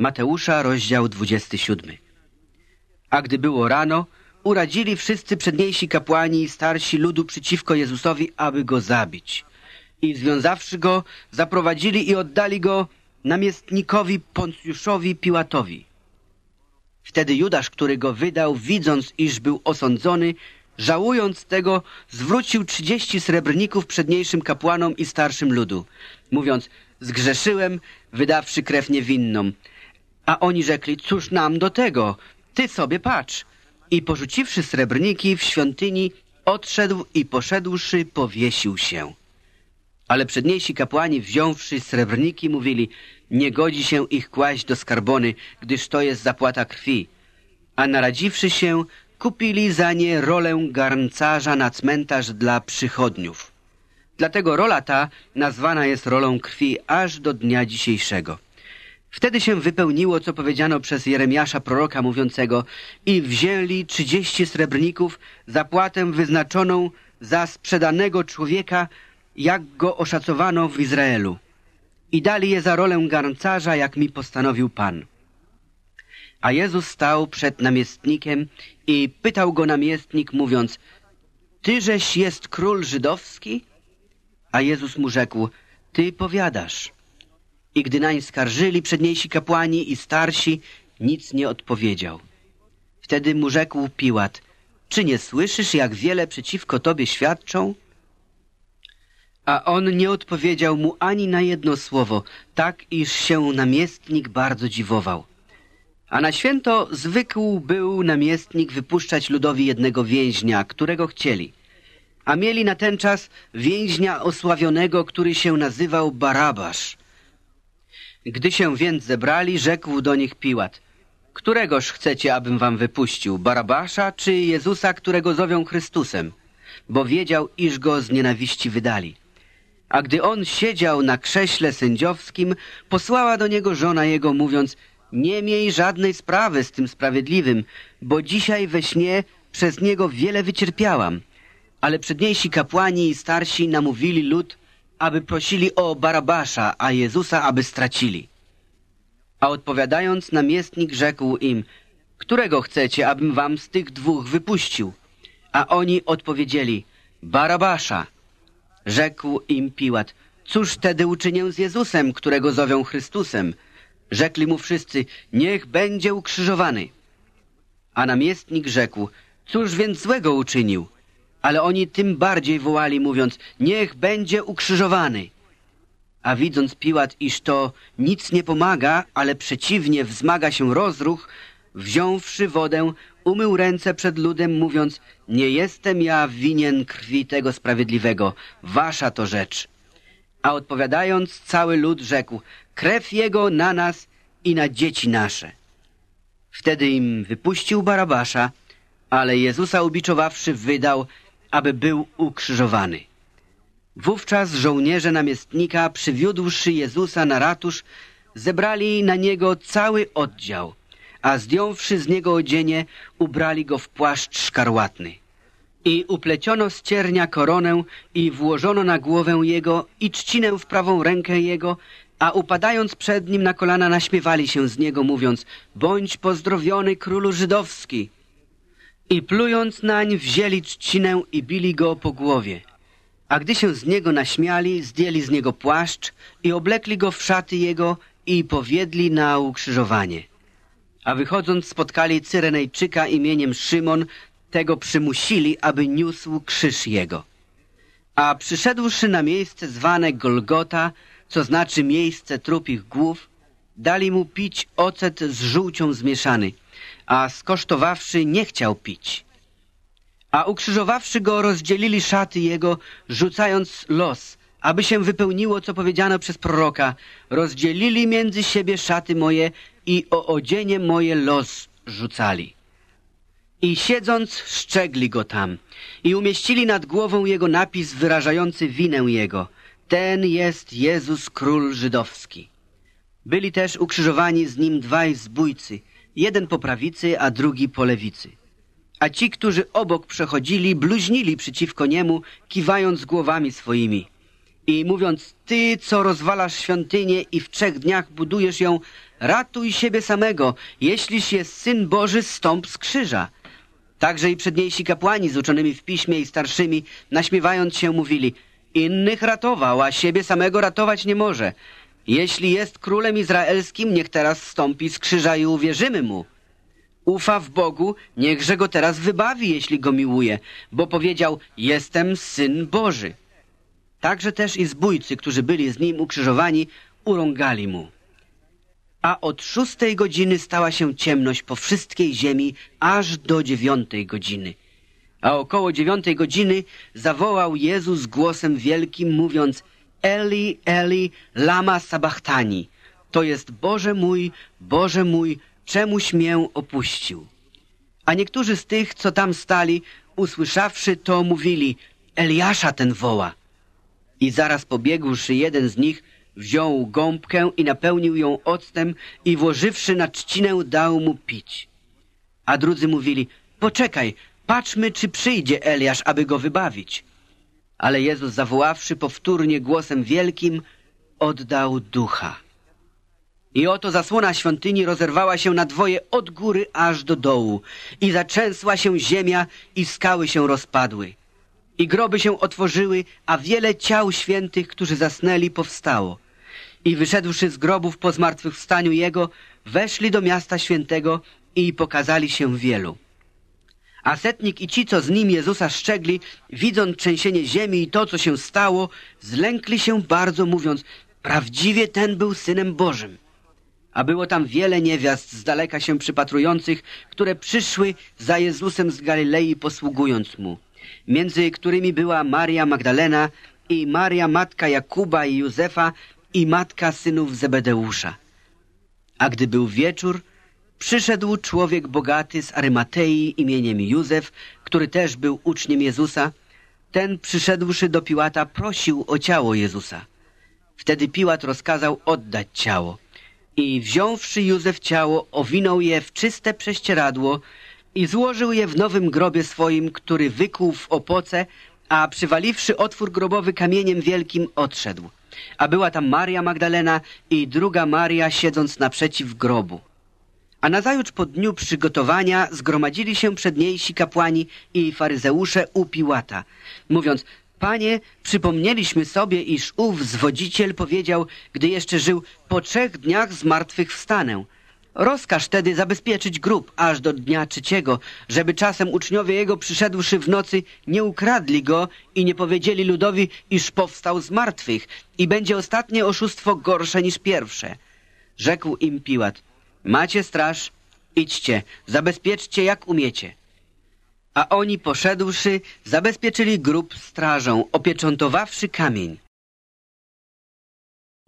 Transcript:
Mateusza, rozdział 27. A gdy było rano, uradzili wszyscy przedniejsi kapłani i starsi ludu przeciwko Jezusowi, aby go zabić. I związawszy go, zaprowadzili i oddali go namiestnikowi Poncjuszowi Piłatowi. Wtedy Judasz, który go wydał, widząc, iż był osądzony, żałując tego, zwrócił trzydzieści srebrników przedniejszym kapłanom i starszym ludu, mówiąc, zgrzeszyłem, wydawszy krew niewinną. A oni rzekli, cóż nam do tego, ty sobie patrz. I porzuciwszy srebrniki w świątyni, odszedł i poszedłszy, powiesił się. Ale przedniejsi kapłani, wziąwszy srebrniki, mówili, nie godzi się ich kłaść do skarbony, gdyż to jest zapłata krwi. A naradziwszy się, kupili za nie rolę garncarza na cmentarz dla przychodniów. Dlatego rola ta nazwana jest rolą krwi aż do dnia dzisiejszego. Wtedy się wypełniło, co powiedziano przez Jeremiasza proroka mówiącego i wzięli trzydzieści srebrników zapłatę wyznaczoną za sprzedanego człowieka, jak go oszacowano w Izraelu. I dali je za rolę garncarza, jak mi postanowił Pan. A Jezus stał przed namiestnikiem i pytał go namiestnik, mówiąc, Tyżeś jest król żydowski? A Jezus mu rzekł, Ty powiadasz. I gdy nań skarżyli przedniejsi kapłani i starsi, nic nie odpowiedział. Wtedy mu rzekł Piłat, czy nie słyszysz, jak wiele przeciwko tobie świadczą? A on nie odpowiedział mu ani na jedno słowo, tak iż się namiestnik bardzo dziwował. A na święto zwykł był namiestnik wypuszczać ludowi jednego więźnia, którego chcieli. A mieli na ten czas więźnia osławionego, który się nazywał Barabasz. Gdy się więc zebrali, rzekł do nich Piłat, któregoż chcecie, abym wam wypuścił, Barabasza czy Jezusa, którego zowią Chrystusem? Bo wiedział, iż go z nienawiści wydali. A gdy on siedział na krześle sędziowskim, posłała do niego żona jego, mówiąc, nie miej żadnej sprawy z tym sprawiedliwym, bo dzisiaj we śnie przez niego wiele wycierpiałam. Ale przedniejsi kapłani i starsi namówili lud, aby prosili o Barabasza, a Jezusa, aby stracili. A odpowiadając, namiestnik rzekł im, którego chcecie, abym wam z tych dwóch wypuścił? A oni odpowiedzieli, Barabasza. Rzekł im Piłat, cóż tedy uczynię z Jezusem, którego zowią Chrystusem? Rzekli mu wszyscy, niech będzie ukrzyżowany. A namiestnik rzekł, cóż więc złego uczynił? Ale oni tym bardziej wołali, mówiąc, niech będzie ukrzyżowany. A widząc Piłat, iż to nic nie pomaga, ale przeciwnie wzmaga się rozruch, wziąwszy wodę, umył ręce przed ludem, mówiąc, nie jestem ja winien krwi tego sprawiedliwego, wasza to rzecz. A odpowiadając, cały lud rzekł, krew jego na nas i na dzieci nasze. Wtedy im wypuścił Barabasza, ale Jezusa ubiczowawszy wydał, aby był ukrzyżowany. Wówczas żołnierze namiestnika, przywiódłszy Jezusa na ratusz, zebrali na niego cały oddział, a zdjąwszy z niego odzienie, ubrali go w płaszcz szkarłatny. I upleciono z ciernia koronę i włożono na głowę jego i trzcinę w prawą rękę jego, a upadając przed nim na kolana naśmiewali się z niego, mówiąc, bądź pozdrowiony królu żydowski. I plując nań wzięli trzcinę i bili go po głowie. A gdy się z niego naśmiali, zdjęli z niego płaszcz i oblekli go w szaty jego i powiedzieli na ukrzyżowanie. A wychodząc spotkali Cyrenejczyka imieniem Szymon, tego przymusili, aby niósł krzyż jego. A przyszedłszy na miejsce zwane Golgota, co znaczy miejsce trupich głów, dali mu pić ocet z żółcią zmieszany, a skosztowawszy nie chciał pić. A ukrzyżowawszy go, rozdzielili szaty jego, rzucając los, aby się wypełniło, co powiedziano przez proroka. Rozdzielili między siebie szaty moje i o odzienie moje los rzucali. I siedząc, szczegli go tam i umieścili nad głową jego napis wyrażający winę jego. Ten jest Jezus Król Żydowski. Byli też ukrzyżowani z nim dwaj zbójcy, jeden po prawicy, a drugi po lewicy. A ci, którzy obok przechodzili, bluźnili przeciwko niemu, kiwając głowami swoimi. i mówiąc, ty, co rozwalasz świątynię i w trzech dniach budujesz ją, ratuj siebie samego, jeśliś jest Syn Boży, stąp z krzyża. Także i przedniejsi kapłani z uczonymi w piśmie i starszymi, naśmiewając się, mówili, innych ratował, a siebie samego ratować nie może. Jeśli jest królem izraelskim, niech teraz stąpi z krzyża i uwierzymy mu. Ufa w Bogu, niechże go teraz wybawi, jeśli go miłuje, bo powiedział, jestem Syn Boży. Także też i zbójcy, którzy byli z nim ukrzyżowani, urągali mu. A od szóstej godziny stała się ciemność po wszystkiej ziemi, aż do dziewiątej godziny. A około dziewiątej godziny zawołał Jezus głosem wielkim, mówiąc Eli, Eli, lama sabachtani. To jest Boże mój, Boże mój, czemuś mię opuścił. A niektórzy z tych, co tam stali, usłyszawszy to, mówili Eliasza ten woła. I zaraz pobiegłszy jeden z nich, wziął gąbkę i napełnił ją octem i włożywszy na trzcinę dał mu pić. A drudzy mówili, poczekaj, patrzmy, czy przyjdzie Eliasz, aby go wybawić. Ale Jezus zawoławszy powtórnie głosem wielkim, oddał ducha. I oto zasłona świątyni rozerwała się na dwoje od góry aż do dołu i zatrzęsła się ziemia i skały się rozpadły. I groby się otworzyły, a wiele ciał świętych, którzy zasnęli, powstało. I wyszedłszy z grobów po zmartwychwstaniu Jego, weszli do miasta świętego i pokazali się wielu. A setnik i ci, co z nim Jezusa szczegli, widząc trzęsienie ziemi i to, co się stało, zlękli się bardzo, mówiąc, prawdziwie ten był Synem Bożym. A było tam wiele niewiast z daleka się przypatrujących, które przyszły za Jezusem z Galilei posługując Mu, między którymi była Maria Magdalena i Maria matka Jakuba i Józefa i matka synów Zebedeusza. A gdy był wieczór, przyszedł człowiek bogaty z Arymatei imieniem Józef, który też był uczniem Jezusa. Ten przyszedłszy do Piłata prosił o ciało Jezusa. Wtedy Piłat rozkazał oddać ciało. I wziąwszy Józef ciało, owinął je w czyste prześcieradło i złożył je w nowym grobie swoim, który wykuł w opoce, a przywaliwszy otwór grobowy kamieniem wielkim, odszedł. A była tam Maria Magdalena i druga Maria siedząc naprzeciw grobu. A nazajutrz po dniu przygotowania zgromadzili się przedniejsi kapłani i faryzeusze u Piłata, mówiąc, Panie, przypomnieliśmy sobie, iż ów zwodziciel powiedział, gdy jeszcze żył, po trzech dniach z martwych wstanę. Rozkaż tedy zabezpieczyć grób aż do dnia trzeciego, żeby czasem uczniowie jego przyszedłszy w nocy nie ukradli go i nie powiedzieli ludowi, iż powstał z martwych i będzie ostatnie oszustwo gorsze niż pierwsze. Rzekł im Piłat, macie straż, idźcie, zabezpieczcie jak umiecie. A oni poszedłszy, zabezpieczyli grób strażą, opieczętowawszy kamień.